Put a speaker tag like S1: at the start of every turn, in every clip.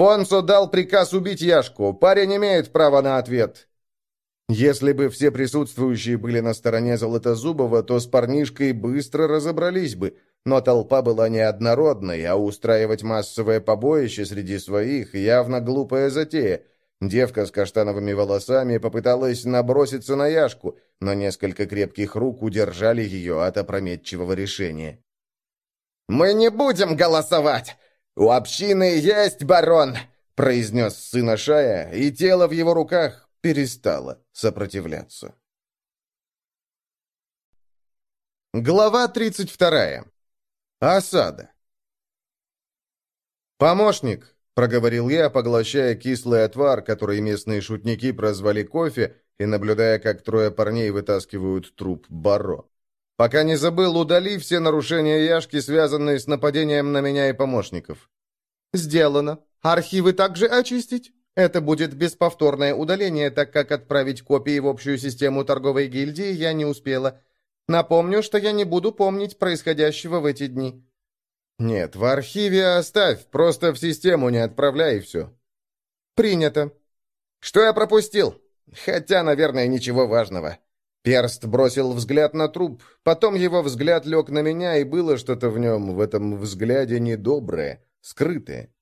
S1: Фонсо дал приказ убить Яшку. Парень имеет право на ответ. Если бы все присутствующие были на стороне Золотозубова, то с парнишкой быстро разобрались бы. Но толпа была неоднородной, а устраивать массовое побоище среди своих явно глупая затея. Девка с каштановыми волосами попыталась наброситься на Яшку, но несколько крепких рук удержали ее от опрометчивого решения.
S2: «Мы не будем голосовать! У общины есть барон!» произнес сын Шая, и тело в его руках перестало сопротивляться.
S1: Глава 32. Осада. «Помощник!» — проговорил я, поглощая кислый отвар, который местные шутники прозвали кофе, и наблюдая, как трое парней вытаскивают труп Баро. «Пока не забыл, удали все нарушения Яшки, связанные с нападением на меня и помощников». «Сделано. Архивы также очистить?» Это будет бесповторное удаление, так как отправить копии в общую систему торговой гильдии я не успела. Напомню, что я не буду помнить происходящего в эти дни. Нет, в архиве оставь, просто в систему не отправляй и все.
S2: Принято. Что я пропустил? Хотя, наверное, ничего важного.
S1: Перст бросил взгляд на труп, потом его взгляд лег на меня, и было что-то в нем, в этом взгляде недоброе, скрытое.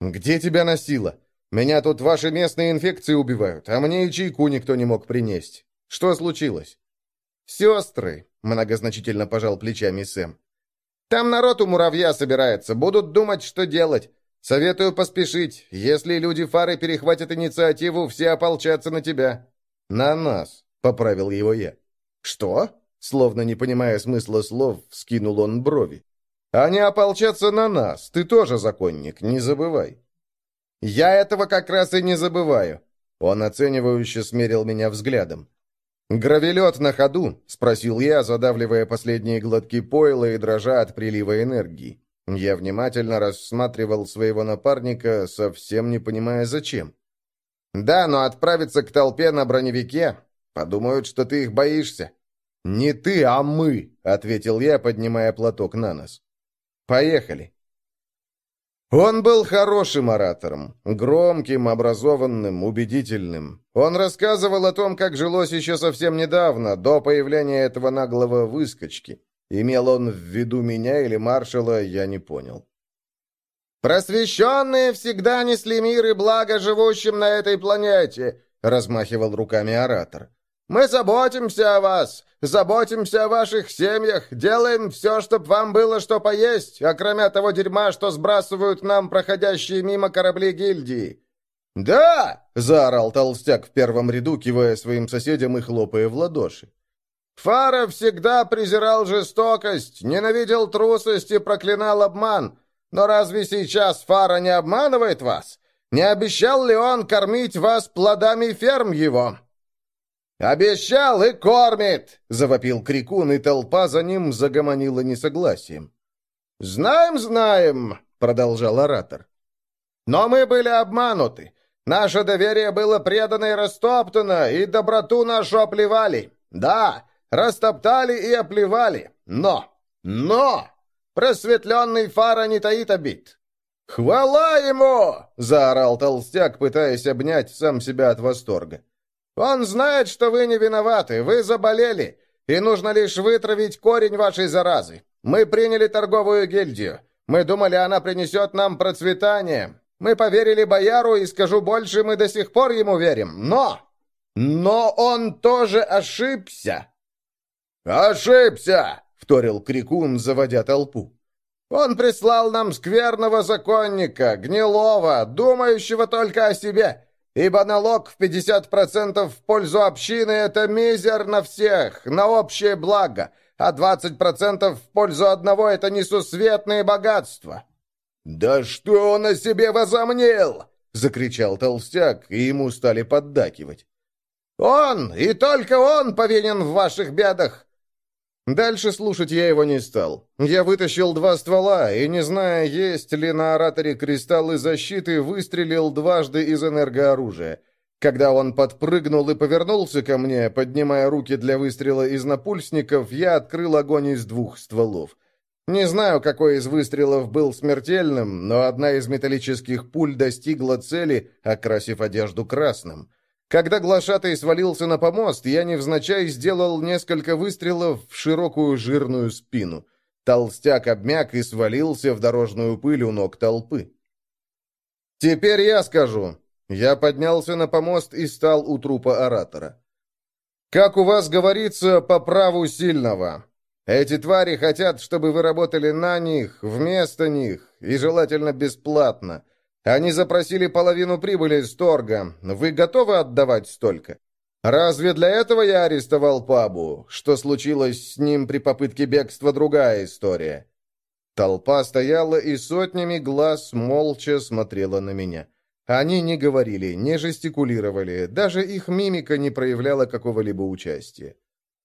S1: «Где тебя носило?» Меня тут ваши местные инфекции убивают, а мне и чайку никто не мог принести. Что случилось?»
S2: «Сестры», — многозначительно пожал плечами Сэм. «Там народ у муравья собирается, будут думать, что делать. Советую поспешить. Если люди фары перехватят инициативу, все ополчатся на тебя».
S1: «На нас», — поправил его я.
S2: «Что?»
S1: Словно не понимая смысла слов, вскинул он брови. «Они ополчатся на нас. Ты тоже законник, не забывай».
S2: «Я этого как раз и не забываю».
S1: Он оценивающе смерил меня взглядом. «Гравелет на ходу?» — спросил я, задавливая последние глотки пойла и дрожа от прилива энергии. Я внимательно рассматривал своего напарника, совсем не понимая, зачем.
S2: «Да, но отправиться к толпе на броневике. Подумают, что ты их боишься».
S1: «Не ты, а мы», — ответил я, поднимая платок на нос. «Поехали». Он был хорошим оратором, громким, образованным, убедительным. Он рассказывал о том, как жилось еще совсем недавно, до появления этого наглого выскочки. Имел он в виду меня или маршала, я не понял.
S2: «Просвещенные всегда несли мир и благо живущим на этой планете», — размахивал руками оратор. Мы заботимся о вас, заботимся о ваших семьях, делаем все, чтобы вам было что поесть, а кроме того дерьма, что сбрасывают нам проходящие мимо корабли гильдии».
S1: «Да!» — заорал толстяк в первом ряду, кивая своим соседям и хлопая в ладоши.
S2: «Фара всегда презирал жестокость, ненавидел трусость и проклинал обман. Но разве сейчас Фара не обманывает вас? Не обещал ли он кормить вас плодами ферм его?» «Обещал и кормит!» — завопил Крикун, и толпа за ним загомонила несогласием. «Знаем, знаем!» — продолжал оратор. «Но мы были обмануты. Наше доверие было предано и растоптано, и доброту нашу оплевали. Да, растоптали и оплевали. Но, но, просветленный фара не таит обид. «Хвала ему!» — заорал толстяк, пытаясь обнять сам себя от восторга. Он знает, что вы не виноваты, вы заболели, и нужно лишь вытравить корень вашей заразы. Мы приняли торговую гильдию. Мы думали, она принесет нам процветание. Мы поверили бояру, и скажу больше, мы до сих пор ему верим. Но... Но он тоже ошибся. «Ошибся!» — вторил Крикун, заводя толпу. «Он прислал нам скверного законника, гнилого, думающего только о себе ибо налог в 50% в пользу общины – это мизер на всех, на общее благо, а 20% в пользу одного – это несусветные богатства». «Да что он о себе возомнил?» – закричал толстяк, и ему стали поддакивать. «Он, и только он повинен в ваших бедах. Дальше слушать я его не стал. Я вытащил два ствола, и, не зная, есть ли на ораторе кристаллы защиты, выстрелил дважды из энергооружия. Когда он подпрыгнул и повернулся ко мне, поднимая руки для выстрела из напульсников, я открыл огонь из двух стволов.
S1: Не знаю, какой из выстрелов был смертельным, но одна из металлических пуль достигла цели, окрасив одежду красным. Когда глашатый свалился на помост, я невзначай сделал несколько выстрелов в широкую жирную спину. Толстяк обмяк и свалился в дорожную пыль у ног толпы. «Теперь я скажу». Я поднялся на помост и стал у трупа оратора. «Как у вас говорится, по праву сильного. Эти твари хотят, чтобы вы работали на них, вместо них, и желательно бесплатно. Они запросили половину прибыли из торга. Вы готовы отдавать столько? Разве для этого я арестовал Пабу? Что случилось с ним при попытке бегства, другая история. Толпа стояла и сотнями глаз молча смотрела на меня. Они не говорили, не жестикулировали, даже их мимика не проявляла какого-либо участия.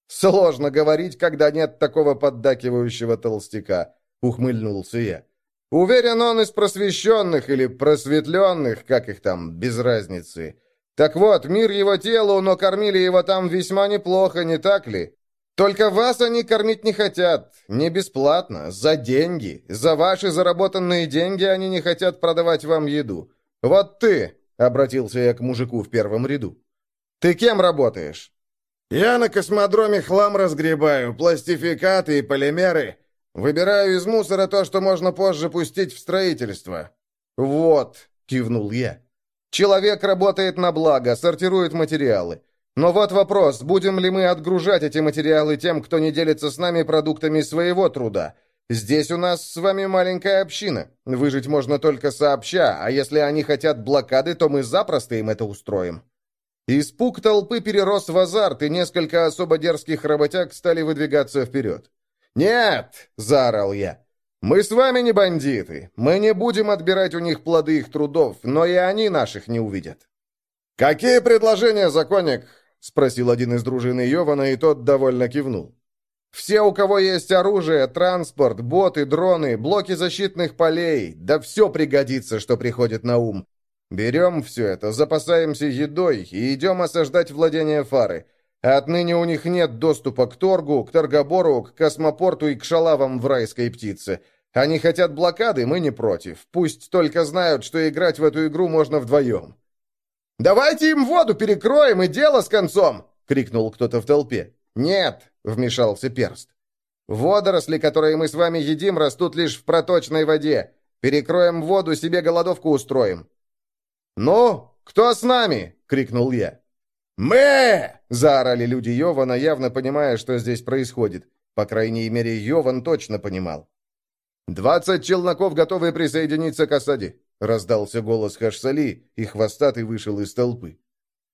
S1: «Сложно говорить, когда нет такого поддакивающего толстяка», — ухмыльнулся я. Уверен, он из просвещенных или просветленных, как их там, без разницы. Так вот, мир его телу, но кормили его там весьма неплохо, не так ли? Только вас они кормить не хотят. Не бесплатно, за деньги. За ваши заработанные деньги они не хотят продавать вам еду. Вот ты, — обратился я к мужику в первом ряду. Ты кем работаешь?
S2: Я на космодроме хлам разгребаю, пластификаты и полимеры. Выбираю из мусора то, что можно позже пустить в строительство».
S1: «Вот», — кивнул я. «Человек работает на благо, сортирует материалы. Но вот вопрос, будем ли мы отгружать эти материалы тем, кто не делится с нами продуктами своего труда? Здесь у нас с вами маленькая община. Выжить можно только сообща, а если они хотят блокады, то мы запросто им это устроим». Испуг толпы перерос в азарт, и несколько особо дерзких работяг стали выдвигаться вперед. «Нет!» — заорал я. «Мы с вами не бандиты. Мы не будем отбирать у них плоды их трудов, но и они наших не увидят». «Какие предложения, законник?» — спросил один из дружины Йована, и тот довольно кивнул. «Все, у кого есть оружие, транспорт, боты, дроны, блоки защитных полей, да все пригодится, что приходит на ум. Берем все это, запасаемся едой и идем осаждать владение фары. Отныне у них нет доступа к торгу, к торгобору, к космопорту и к шалавам в райской птице. Они хотят блокады, мы не против. Пусть только знают, что играть в эту игру можно вдвоем. «Давайте им воду перекроем и дело с концом!» — крикнул кто-то в толпе. «Нет!» — вмешался перст. «Водоросли, которые мы с вами едим, растут лишь в проточной воде. Перекроем воду, себе голодовку устроим». «Ну, кто с нами?» — крикнул я.
S2: «Мы!»
S1: — заорали люди Йована, явно понимая, что здесь происходит. По крайней мере, Йован точно понимал. «Двадцать челноков готовы присоединиться к осаде», — раздался голос Хашсали, и хвостатый вышел из толпы.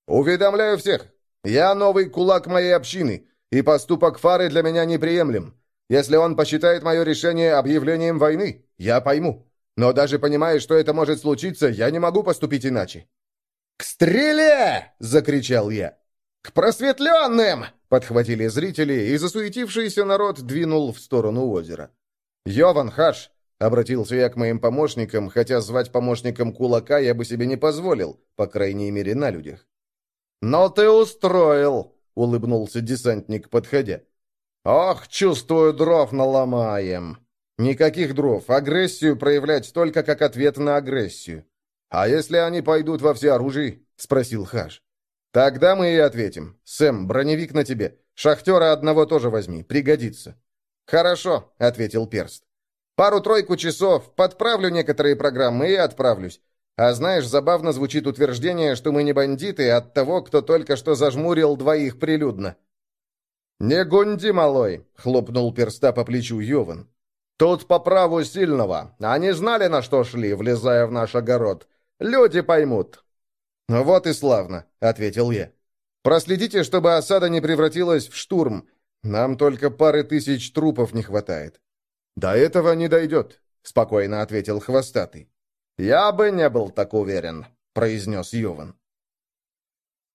S1: «Уведомляю всех! Я новый кулак моей общины, и поступок Фары для меня неприемлем. Если он посчитает мое решение объявлением войны, я пойму. Но даже понимая, что это может случиться, я не могу поступить иначе.
S2: «К стреле!» — закричал я.
S1: «К просветленным!» — подхватили зрители, и засуетившийся народ двинул в сторону озера. «Йован, Хаш!» — обратился я к моим помощникам, хотя звать помощником кулака я бы себе не позволил, по крайней мере, на людях. «Но ты устроил!» — улыбнулся десантник, подходя. «Ох, чувствую, дров наломаем!» «Никаких дров, агрессию проявлять только как ответ на агрессию. «А если они пойдут во всеоружии?» — спросил Хаш. «Тогда мы и ответим. Сэм, броневик на тебе. Шахтера одного тоже возьми, пригодится». «Хорошо», — ответил Перст. «Пару-тройку часов, подправлю некоторые программы и отправлюсь. А знаешь, забавно звучит утверждение, что мы не бандиты от того, кто только что зажмурил двоих прилюдно». «Не гунди, малой!» — хлопнул перста по плечу Йован. «Тут по праву сильного. Они знали, на что шли, влезая в наш огород. Люди поймут». «Вот и славно», — ответил я. «Проследите, чтобы осада не превратилась в штурм. Нам только пары тысяч трупов не хватает». «До этого не дойдет», — спокойно ответил Хвостатый. «Я бы не был так уверен», — произнес Йован.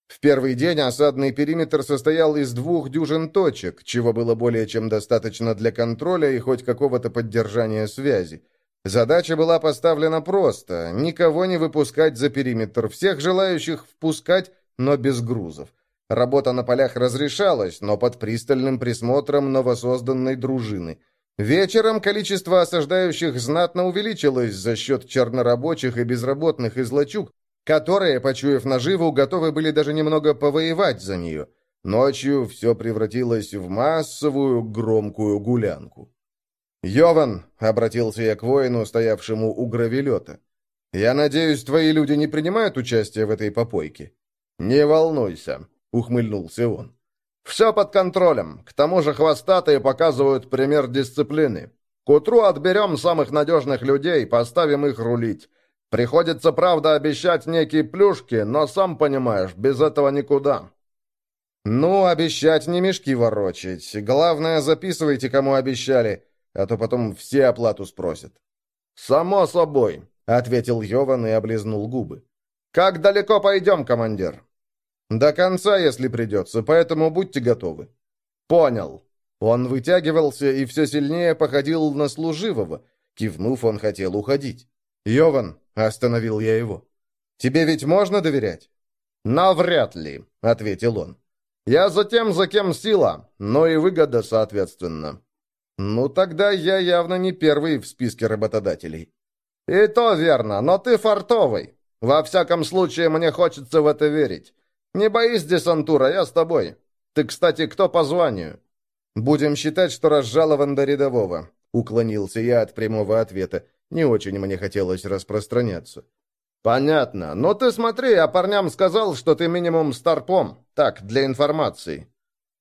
S1: В первый день осадный периметр состоял из двух дюжин точек, чего было более чем достаточно для контроля и хоть какого-то поддержания связи. Задача была поставлена просто – никого не выпускать за периметр, всех желающих впускать, но без грузов. Работа на полях разрешалась, но под пристальным присмотром новосозданной дружины. Вечером количество осаждающих знатно увеличилось за счет чернорабочих и безработных из лачуг, которые, почуяв наживу, готовы были даже немного повоевать за нее. Ночью все превратилось в массовую громкую гулянку. «Йован», — обратился я к воину, стоявшему у гравелета, — «я надеюсь, твои люди не принимают участие в этой попойке?» «Не волнуйся», — ухмыльнулся он. Все под контролем. К тому же хвостатые показывают пример дисциплины. К утру отберем самых надежных людей, поставим их рулить. Приходится, правда, обещать некие плюшки, но, сам понимаешь, без этого никуда». «Ну, обещать не мешки ворочать. Главное, записывайте, кому обещали, а то потом все оплату спросят».
S2: «Само собой», —
S1: ответил Йован и облизнул губы.
S2: «Как далеко пойдем, командир?»
S1: «До конца, если придется, поэтому будьте готовы».
S2: «Понял».
S1: Он вытягивался и все сильнее походил на служивого. Кивнув, он хотел уходить. «Йован», — остановил я его, — «тебе ведь можно доверять?»
S2: «Навряд ли», — ответил он. «Я за тем, за кем сила, но и выгода, соответственно».
S1: «Ну, тогда я явно не первый в списке работодателей».
S2: «И то верно, но ты фартовый. Во всяком случае, мне хочется в это верить. «Не боись, десантура, я с тобой. Ты, кстати, кто по званию?»
S1: «Будем считать, что разжалован до рядового», — уклонился я от прямого ответа. Не очень мне хотелось распространяться.
S2: «Понятно. Но ты смотри, я парням сказал, что ты минимум старпом. Так, для информации».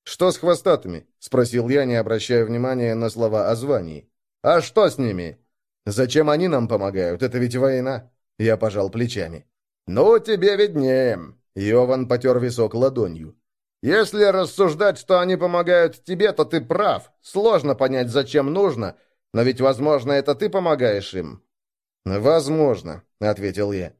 S1: «Что с хвостатыми?» — спросил я, не обращая внимания на слова о звании.
S2: «А что с ними?»
S1: «Зачем они нам помогают? Это ведь война». Я пожал плечами.
S2: «Ну, тебе виднее.
S1: Йован потер висок ладонью.
S2: «Если рассуждать, что они помогают тебе, то ты прав. Сложно понять, зачем нужно, но ведь, возможно, это ты помогаешь им».
S1: «Возможно», — ответил я.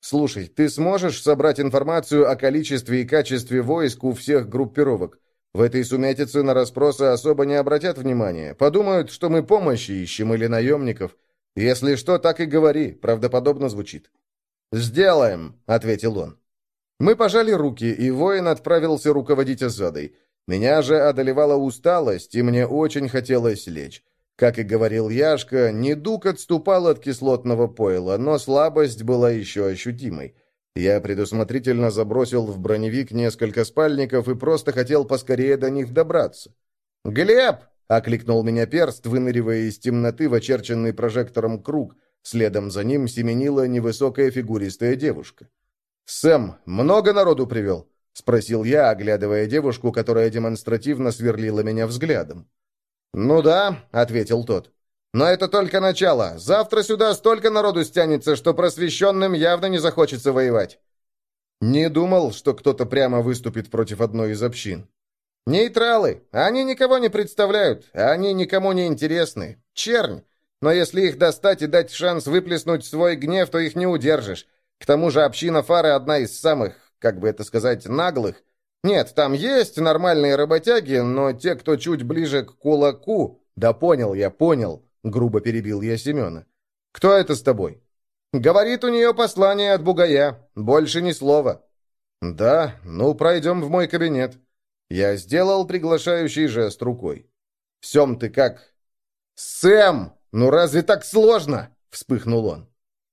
S1: «Слушай, ты сможешь собрать информацию о количестве и качестве войск у всех группировок? В этой сумятице на расспросы особо не обратят внимания. Подумают, что мы помощи ищем или наемников. Если что, так и говори, правдоподобно звучит».
S2: «Сделаем», — ответил он.
S1: Мы пожали руки, и воин отправился руководить осадой. Меня же одолевала усталость, и мне очень хотелось лечь. Как и говорил Яшка, недуг отступал от кислотного пойла, но слабость была еще ощутимой. Я предусмотрительно забросил в броневик несколько спальников и просто хотел поскорее до них добраться.
S2: «Глеб!»
S1: — окликнул меня перст, выныривая из темноты в очерченный прожектором круг. Следом за ним семенила невысокая фигуристая девушка. «Сэм, много народу привел?» — спросил я, оглядывая девушку, которая демонстративно сверлила меня взглядом.
S2: «Ну да», — ответил тот. «Но это только начало. Завтра сюда столько народу стянется, что просвещенным явно не захочется воевать».
S1: Не думал, что кто-то прямо выступит против одной из общин.
S2: «Нейтралы. Они никого не представляют. Они никому не интересны. Чернь. Но если их достать и дать шанс выплеснуть свой гнев, то их не удержишь. К тому же община Фары одна из самых, как бы это сказать, наглых. Нет, там есть нормальные работяги, но те, кто чуть ближе к кулаку...
S1: Да понял я, понял, грубо перебил я Семена. Кто это с тобой?
S2: Говорит у нее послание от бугая. Больше ни слова.
S1: Да, ну пройдем в мой кабинет. Я сделал приглашающий жест рукой. Сем, ты как?
S2: Сэм! Ну разве так сложно? Вспыхнул он.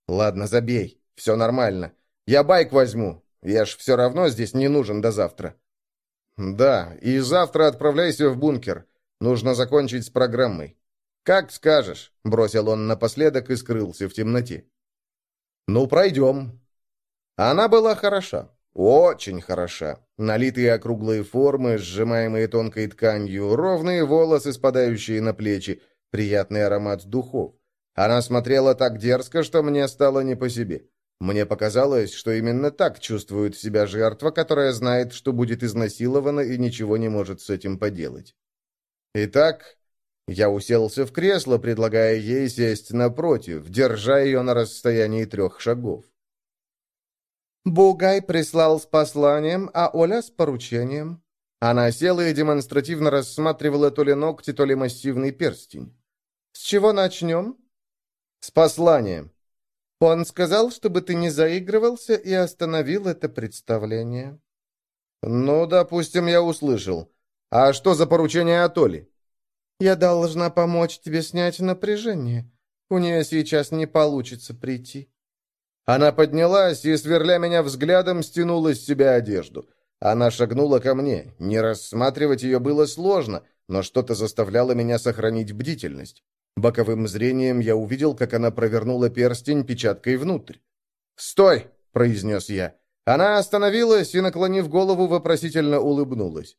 S1: Ладно, забей. Все нормально. Я байк возьму. Я ж все равно здесь не нужен до завтра. Да, и завтра отправляйся в бункер. Нужно закончить с программой. Как скажешь, бросил он напоследок и скрылся в темноте. Ну, пройдем. Она была хороша. Очень хороша. Налитые округлые формы, сжимаемые тонкой тканью, ровные волосы, спадающие на плечи, приятный аромат духов. Она смотрела так дерзко, что мне стало не по себе. Мне показалось, что именно так чувствует себя жертва, которая знает, что будет изнасилована и ничего не может с этим поделать. Итак, я уселся в кресло, предлагая ей сесть напротив, держа ее на расстоянии трех шагов.
S3: «Бугай прислал с посланием, а Оля с поручением».
S1: Она села и демонстративно рассматривала то ли ногти, то ли массивный перстень.
S3: «С чего начнем?»
S1: «С посланием.
S3: Он сказал, чтобы ты не заигрывался и остановил это представление.
S1: Ну, допустим, я услышал. А что за поручение Атоли?
S3: Я должна помочь тебе снять напряжение. У нее сейчас не получится прийти».
S1: Она поднялась и, сверля меня взглядом, стянула с себя одежду. Она шагнула ко мне. Не рассматривать ее было сложно, но что-то заставляло меня сохранить бдительность. Боковым зрением я увидел, как она провернула перстень печаткой внутрь. «Стой!» — произнес я. Она остановилась и, наклонив голову, вопросительно улыбнулась.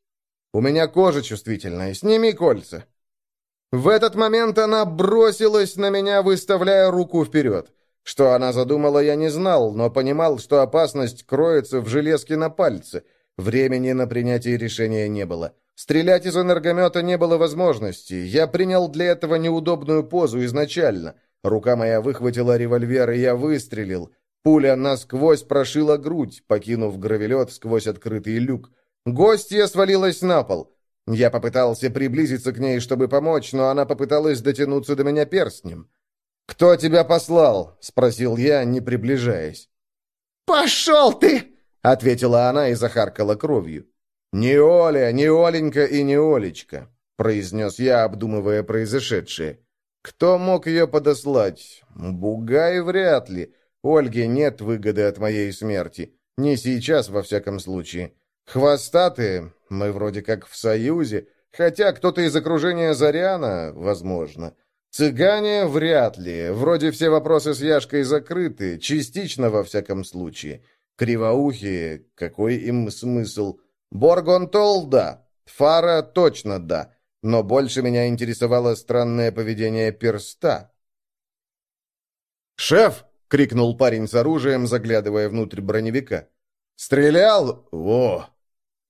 S1: «У меня кожа чувствительная. Сними кольца». В этот момент она бросилась на меня, выставляя руку вперед. Что она задумала, я не знал, но понимал, что опасность кроется в железке на пальце. Времени на принятие решения не было. Стрелять из энергомета не было возможности. Я принял для этого неудобную позу изначально. Рука моя выхватила револьвер, и я выстрелил. Пуля насквозь прошила грудь, покинув гравелет сквозь открытый люк. Гостья свалилась на пол. Я попытался приблизиться к ней, чтобы помочь, но она попыталась дотянуться до меня перстнем. «Кто тебя послал?» — спросил я, не приближаясь.
S2: «Пошел ты!» — ответила она и захаркала кровью.
S1: «Не Оля, не Оленька и не Олечка», — произнес я, обдумывая произошедшее. «Кто мог ее подослать? Бугай вряд ли. Ольге нет выгоды от моей смерти. Не сейчас, во всяком случае. Хвостатые, мы вроде как в союзе, хотя кто-то из окружения Заряна, возможно. Цыгане вряд ли, вроде все вопросы с Яшкой закрыты, частично во всяком случае. Кривоухие, какой им смысл? Боргонтол, да. Фара точно да. Но больше меня интересовало странное поведение перста. «Шеф!» — крикнул парень с оружием, заглядывая внутрь броневика. «Стрелял? О!»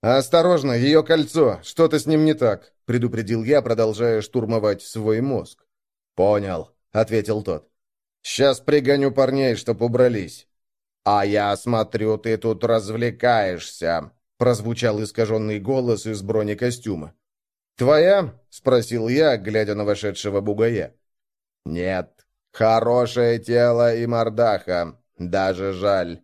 S1: «Осторожно, ее кольцо! Что-то с ним не так!» — предупредил я, продолжая штурмовать свой мозг. «Понял», — ответил тот. «Сейчас пригоню парней, чтоб убрались». «А я смотрю, ты тут развлекаешься», — прозвучал искаженный голос из бронекостюма. «Твоя?» — спросил я, глядя на вошедшего бугая. «Нет, «Хорошее тело и мордаха. Даже жаль».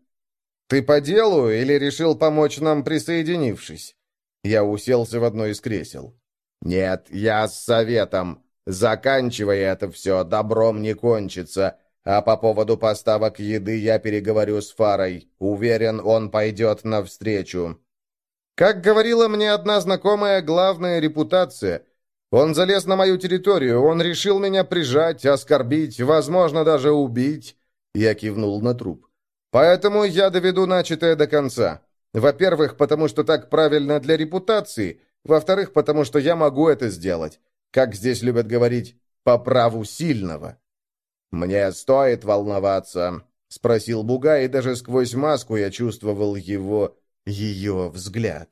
S1: «Ты по делу или решил помочь нам, присоединившись?» Я уселся в одно из кресел. «Нет, я с советом. Заканчивай это все, добром не кончится. А по поводу поставок еды я переговорю с Фарой. Уверен, он пойдет навстречу». Как говорила мне одна знакомая, главная репутация — он залез на мою территорию, он решил меня прижать, оскорбить, возможно, даже убить. Я кивнул на труп. Поэтому я доведу начатое до конца. Во-первых, потому что так правильно для репутации. Во-вторых, потому что я могу это сделать. Как здесь любят говорить, по праву сильного. «Мне стоит волноваться?» — спросил Буга, и даже сквозь маску я чувствовал его, ее взгляд.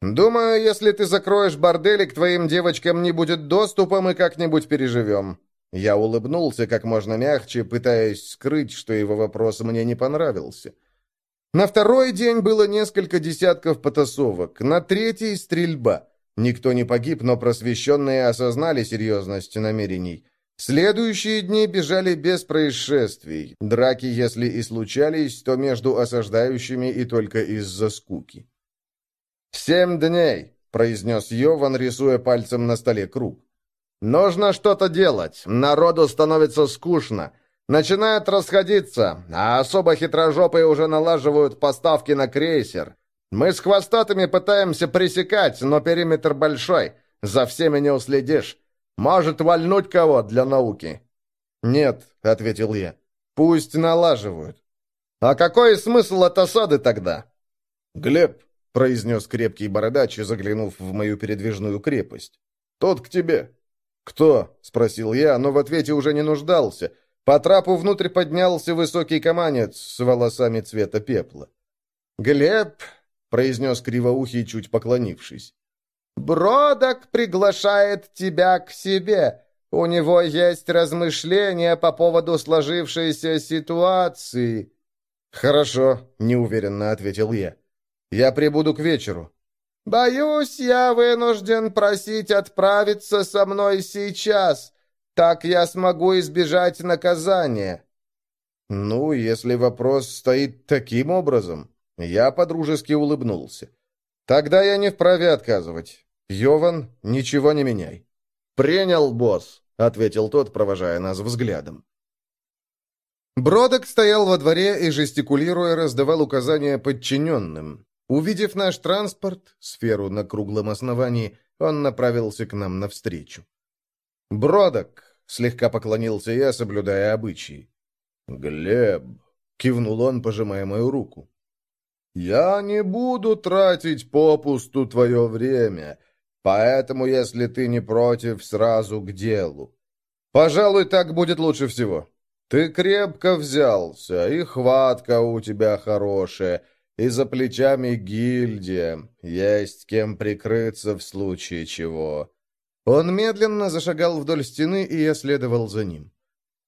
S1: «Думаю, если ты закроешь бордели, к твоим девочкам не будет доступа, мы как-нибудь переживем». Я улыбнулся как можно мягче, пытаясь скрыть, что его вопрос мне не понравился. На второй день было несколько десятков потасовок, на третий — стрельба. Никто не погиб, но просвещенные осознали серьезность намерений. Следующие дни бежали без происшествий. Драки, если и случались, то между осаждающими и только из-за скуки. «Семь дней», — произнес Йован, рисуя пальцем на столе круг. «Нужно что-то делать. Народу становится скучно. Начинают расходиться, а особо хитрожопые уже налаживают поставки на крейсер. Мы с хвостатыми пытаемся пресекать, но периметр большой. За всеми не уследишь. Может вальнуть кого для науки?» «Нет», — ответил я. «Пусть налаживают». «А какой смысл от осады тогда?» «Глеб, произнес крепкий бородач, заглянув в мою передвижную крепость. «Тот к тебе». «Кто?» — спросил я, но в ответе уже не нуждался. По трапу внутрь поднялся высокий каманец с волосами цвета пепла. «Глеб», — произнес кривоухий, чуть поклонившись, — «Бродок приглашает тебя к себе. У него есть размышления по поводу сложившейся ситуации». «Хорошо», — неуверенно ответил я. Я прибуду к вечеру». «Боюсь, я вынужден просить отправиться со мной сейчас. Так я смогу избежать наказания». «Ну, если вопрос стоит таким образом...» Я подружески улыбнулся. «Тогда я не вправе отказывать. Йован, ничего не меняй». «Принял, босс», — ответил тот, провожая нас взглядом.
S2: Бродок стоял во дворе и, жестикулируя, раздавал указания подчиненным. Увидев наш транспорт, сферу на круглом основании, он направился к нам навстречу. «Бродок!» — слегка поклонился я, соблюдая обычаи.
S1: «Глеб!» — кивнул он, пожимая мою руку. «Я не буду тратить попусту твое время, поэтому, если ты не против, сразу к делу.
S2: Пожалуй, так будет лучше всего.
S1: Ты крепко взялся, и хватка у тебя хорошая, и за плечами гильдия, есть кем прикрыться в случае чего».
S2: Он медленно зашагал вдоль стены, и я следовал за ним.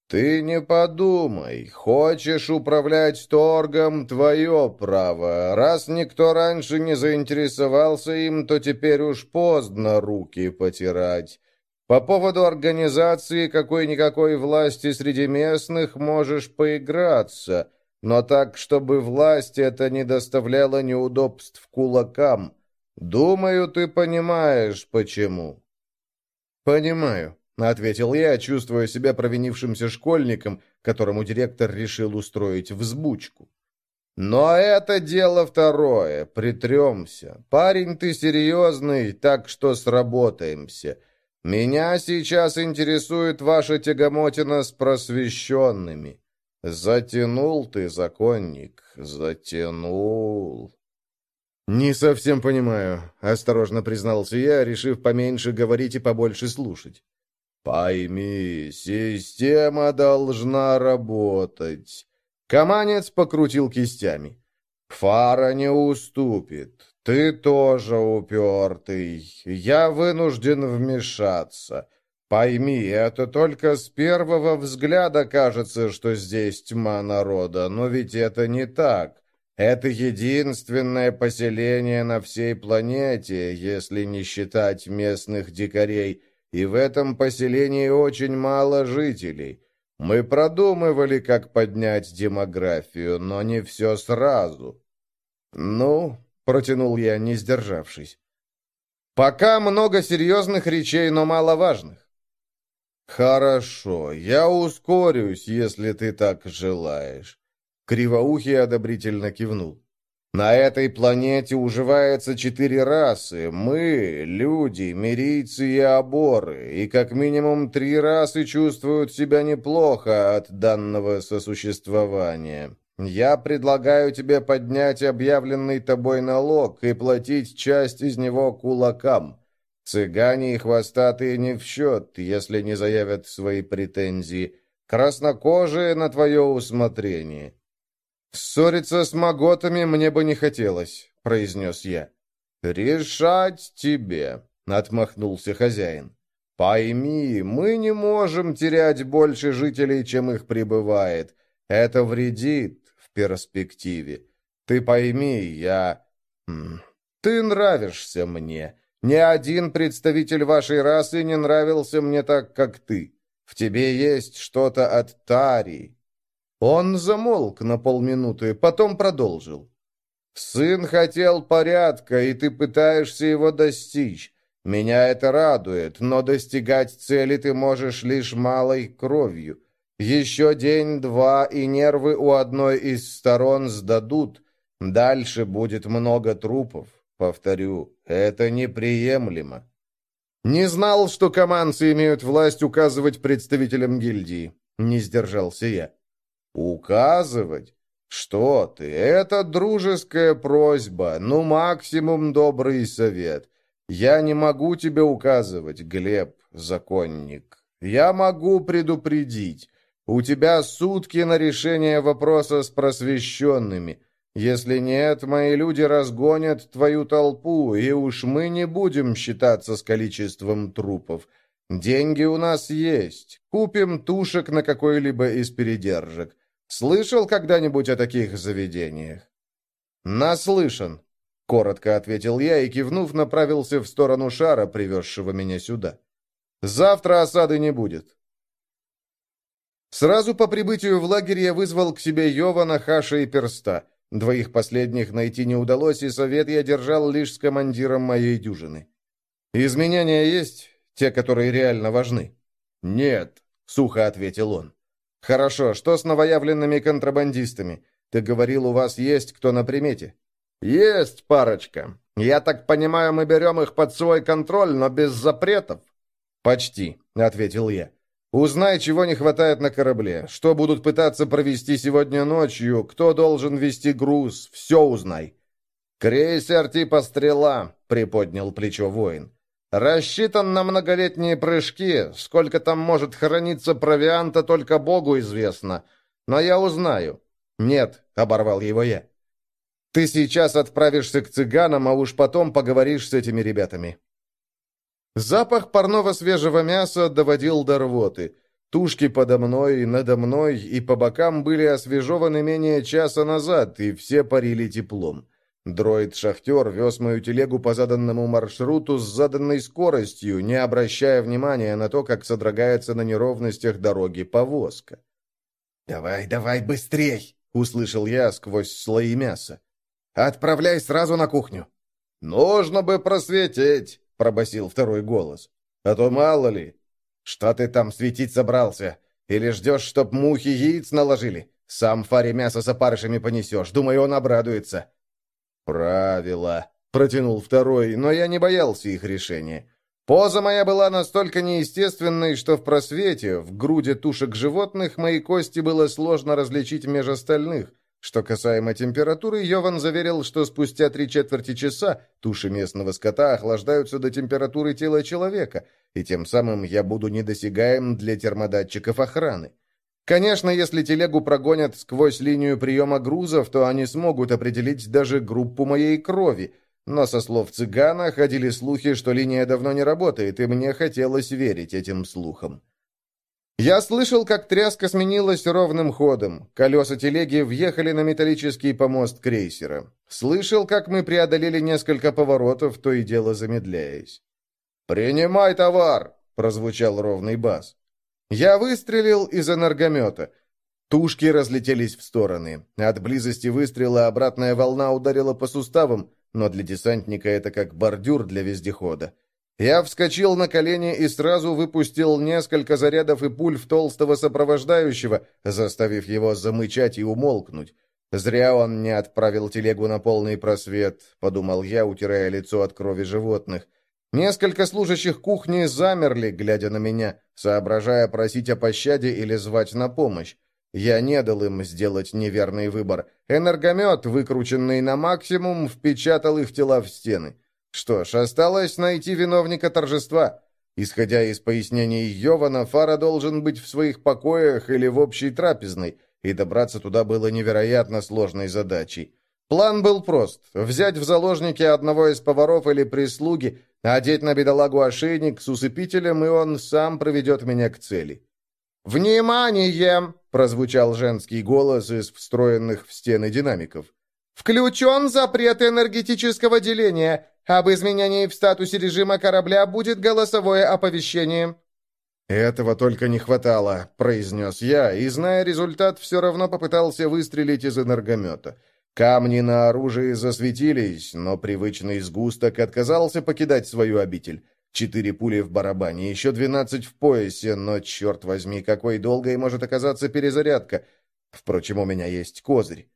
S1: «Ты не подумай. Хочешь управлять торгом — твое право. Раз никто раньше не заинтересовался им, то теперь уж поздно руки потирать. По поводу организации какой-никакой власти среди местных можешь поиграться, но так, чтобы власть это не доставляла неудобств кулакам. Думаю, ты понимаешь, почему».
S2: «Понимаю», — ответил я, чувствуя себя провинившимся школьником, которому директор решил устроить взбучку.
S1: «Но это дело второе, притремся. Парень ты серьезный, так что сработаемся». Меня сейчас интересует ваша тягомотина с просвещенными. Затянул ты, законник, затянул.
S2: Не совсем понимаю, осторожно признался я, решив поменьше говорить и побольше слушать.
S1: Пойми, система должна работать.
S2: Каманец покрутил кистями.
S1: Фара не уступит. «Ты тоже упертый. Я вынужден вмешаться. Пойми, это только с первого взгляда кажется, что здесь тьма народа, но ведь это не так. Это единственное поселение на всей планете, если не считать местных дикарей, и в этом поселении очень мало жителей. Мы продумывали, как поднять демографию, но не все сразу».
S2: «Ну, протянул я, не сдержавшись. Пока много серьезных речей, но мало важных.
S1: Хорошо, я ускорюсь, если ты так желаешь. Кривоухий одобрительно кивнул. На этой планете уживается четыре расы. Мы, люди, мирийцы и оборы, и как минимум три расы чувствуют себя неплохо от данного сосуществования. Я предлагаю тебе поднять объявленный тобой налог и платить часть из него кулакам. Цыгане и хвостатые не в счет, если не заявят свои претензии. Краснокожие на твое усмотрение».
S2: «Ссориться с маготами мне бы не хотелось», — произнес я.
S1: «Решать тебе», — отмахнулся хозяин. «Пойми, мы не можем терять больше жителей, чем их прибывает. Это вредит, перспективе. Ты пойми, я... Ты нравишься мне. Ни один представитель вашей расы не нравился мне так, как ты. В тебе есть что-то от Тари. Он замолк на полминуты, потом продолжил. Сын хотел порядка, и ты пытаешься его достичь. Меня это радует, но достигать цели ты можешь лишь малой кровью. Еще день-два, и нервы у одной из сторон сдадут. Дальше будет много трупов. Повторю, это неприемлемо.
S2: Не знал, что команцы имеют власть указывать представителям гильдии. Не сдержался я.
S1: Указывать? Что ты? Это дружеская просьба, ну максимум добрый совет. Я не могу тебе указывать, Глеб, законник. Я могу предупредить. У тебя сутки на решение вопроса с просвещенными. Если нет, мои люди разгонят твою толпу, и уж мы не будем считаться с количеством трупов. Деньги у нас есть. Купим тушек на какой-либо из передержек. Слышал когда-нибудь о таких заведениях?
S2: Наслышан, коротко ответил я и, кивнув, направился в сторону шара, привезшего меня сюда. Завтра осады не будет. Сразу по прибытию в лагерь я вызвал к себе Йована, Хаша и Перста. Двоих последних найти не удалось, и совет я держал лишь с командиром моей дюжины. «Изменения есть?»
S1: Те, которые реально важны?» «Нет», — сухо ответил он. «Хорошо, что с новоявленными контрабандистами? Ты говорил, у вас есть кто на примете?» «Есть парочка. Я так понимаю, мы берем их под свой контроль, но без запретов?» «Почти», — ответил я. «Узнай, чего не хватает на корабле, что будут пытаться провести сегодня ночью, кто должен вести груз, все узнай». «Крейсер типа «Стрела», — приподнял плечо воин. «Рассчитан на многолетние прыжки. Сколько там может храниться провианта, только Богу известно. Но я узнаю». «Нет», — оборвал его я. Ты сейчас отправишься к цыганам, а уж потом поговоришь с этими ребятами». Запах парного свежего мяса доводил до рвоты. Тушки подо мной, надо мной и по бокам были освежеваны менее часа назад, и все парили теплом. Дроид-шахтер вез мою телегу по заданному маршруту с заданной скоростью, не обращая внимания на то, как содрогается на неровностях дороги повозка.
S2: «Давай, давай, быстрей!» — услышал я сквозь слои мяса.
S1: Отправляй сразу на кухню».
S2: «Нужно бы просветить», — пробасил второй голос. «А то мало ли».
S1: «Что ты там светить собрался? Или ждешь, чтоб мухи яиц наложили? Сам Фаре мясо с опарышами понесешь. Думаю, он обрадуется».
S2: «Правила», —
S1: протянул второй, но я не боялся их решения. Поза моя была настолько неестественной, что в просвете, в груди тушек животных, мои кости было сложно различить меж остальных — что касаемо температуры, Йован заверил, что спустя три четверти часа туши местного скота охлаждаются до температуры тела человека, и тем самым я буду недосягаем для термодатчиков охраны. Конечно, если телегу прогонят сквозь линию приема грузов, то они смогут определить даже группу моей крови, но со слов цыгана ходили слухи, что линия давно не работает, и мне хотелось верить этим слухам. Я слышал, как тряска сменилась ровным ходом. Колеса телеги въехали на металлический помост крейсера. Слышал, как мы преодолели несколько поворотов, то и дело замедляясь.
S2: «Принимай товар!» — прозвучал ровный бас.
S1: Я выстрелил из энергомета. Тушки разлетелись в стороны. От близости выстрела обратная волна ударила по суставам, но для десантника это как бордюр для вездехода. Я вскочил на колени и сразу выпустил несколько зарядов и пуль в толстого сопровождающего, заставив его замычать и умолкнуть. «Зря он не отправил телегу на полный просвет», — подумал я, утирая лицо от крови животных. Несколько служащих кухни замерли, глядя на меня, соображая просить о пощаде или звать на помощь. Я не дал им сделать неверный выбор. Энергомет, выкрученный на максимум, впечатал их тела в стены. Что ж, осталось найти виновника торжества. Исходя из пояснений Йована, Фара должен быть в своих покоях или в общей трапезной, и добраться туда было невероятно сложной задачей. План был прост — взять в заложники одного из поваров или прислуги, одеть на бедолагу ошейник с усыпителем, и он сам проведет меня к цели. «Внимание!» — прозвучал женский голос из встроенных в стены динамиков. «Включен запрет энергетического деления. Об изменении в статусе режима корабля будет голосовое оповещение». «Этого только не хватало», — произнес я, и, зная результат, все равно попытался выстрелить из энергомета. Камни на оружии засветились, но привычный сгусток отказался покидать свою обитель. Четыре пули в барабане, еще двенадцать в поясе, но, черт возьми, какой долгой может оказаться перезарядка. Впрочем, у меня есть козырь.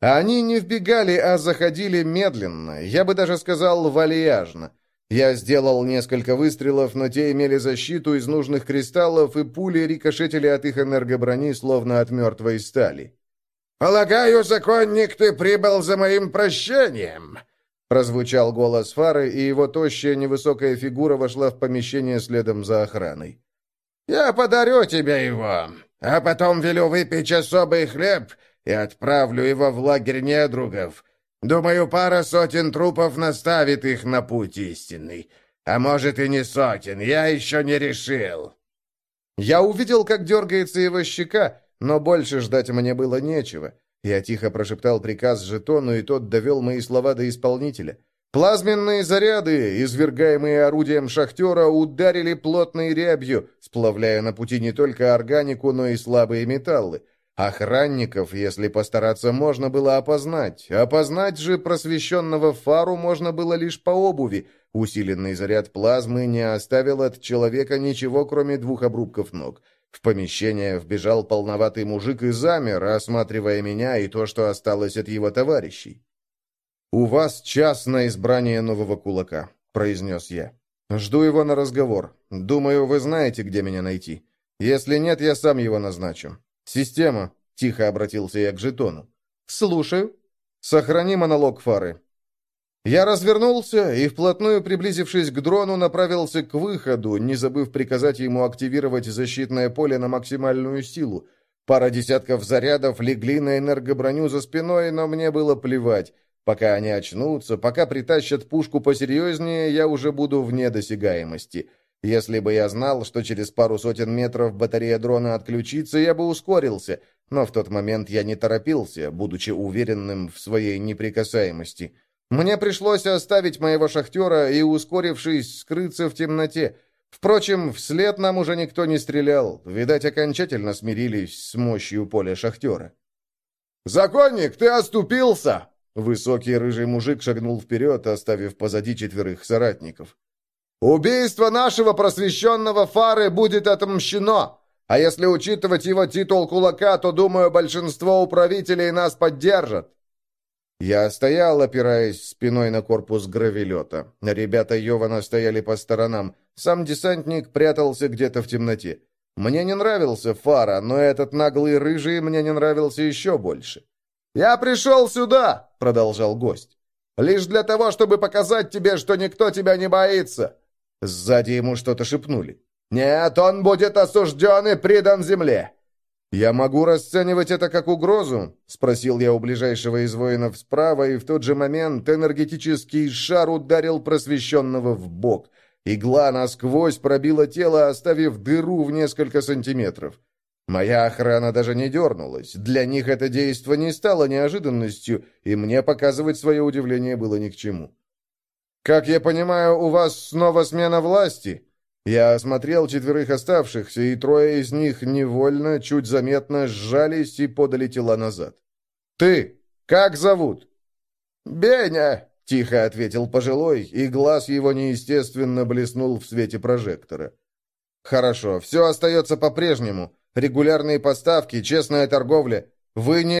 S1: Они не вбегали, а заходили медленно, я бы даже сказал, вальяжно. Я сделал несколько выстрелов, но те имели защиту из нужных кристаллов, и пули рикошетили от их энергоброни, словно от мертвой стали.
S2: «Полагаю, законник, ты прибыл за моим прощением!»
S1: Прозвучал голос Фары, и его тощая невысокая фигура вошла в помещение следом за охраной.
S2: «Я подарю тебе его, а потом велю выпечь особый хлеб и отправлю его в лагерь недругов. Думаю, пара сотен трупов наставит их на путь истинный. А может и не сотен, я еще не решил».
S1: Я увидел, как дергается его щека, но больше ждать мне было нечего. Я тихо прошептал приказ жетону, и тот довел мои слова до исполнителя. Плазменные заряды, извергаемые орудием шахтера, ударили плотной рябью, сплавляя на пути не только органику, но и слабые металлы. Охранников, если постараться, можно было опознать. Опознать же просвещенного фару можно было лишь по обуви. Усиленный заряд плазмы не оставил от человека ничего, кроме двух обрубков ног. В помещение вбежал полноватый мужик и замер, осматривая меня и то, что осталось от его товарищей. «У вас час на избрание нового кулака», — произнес я. «Жду его на разговор. Думаю, вы знаете, где меня найти. Если нет, я сам его назначу. Система», — тихо обратился я к жетону.
S3: «Слушаю».
S1: «Сохрани монолог фары». Я развернулся и, вплотную приблизившись к дрону, направился к выходу, не забыв приказать ему активировать защитное поле на максимальную силу. Пара десятков зарядов легли на энергоброню за спиной, но мне было плевать. Пока они очнутся, пока притащат пушку посерьезнее, я уже буду вне досягаемости. Если бы я знал, что через пару сотен метров батарея дрона отключится, я бы ускорился, но в тот момент я не торопился, будучи уверенным в своей неприкасаемости. Мне пришлось оставить моего шахтера и, ускорившись, скрыться в темноте. Впрочем, вслед нам уже никто не стрелял. Видать, окончательно смирились с мощью поля шахтера.
S2: «Законник, ты оступился!»
S1: Высокий рыжий мужик шагнул вперед, оставив позади четверых соратников.
S2: «Убийство нашего просвещенного Фары будет отмщено! А если учитывать его титул кулака, то, думаю, большинство управителей нас поддержат!»
S1: Я стоял, опираясь спиной на корпус гравелета. Ребята Йована стояли по сторонам. Сам десантник прятался где-то в темноте. Мне не нравился Фара, но этот наглый рыжий мне не нравился еще больше.
S2: «Я пришел сюда!» — продолжал гость. «Лишь для того, чтобы показать тебе, что никто тебя не боится!»
S1: Сзади ему что-то шепнули.
S2: «Нет, он будет осужден и придан земле!»
S1: «Я могу расценивать это как угрозу?» — спросил я у ближайшего из воинов справа, и в тот же момент энергетический шар ударил просвещенного в бок. Игла насквозь пробила тело, оставив дыру в несколько сантиметров. Моя охрана даже не дернулась. Для них это действо не стало неожиданностью, и мне показывать свое удивление было ни к чему. «Как я понимаю, у вас снова смена власти?» Я осмотрел четверых оставшихся, и трое из них невольно, чуть заметно сжались и подали тела назад. «Ты! Как зовут?»
S2: «Беня!»
S1: — тихо ответил пожилой, и глаз его неестественно блеснул в свете прожектора. «Хорошо, все остается по-прежнему. Регулярные поставки, честная торговля. Вы не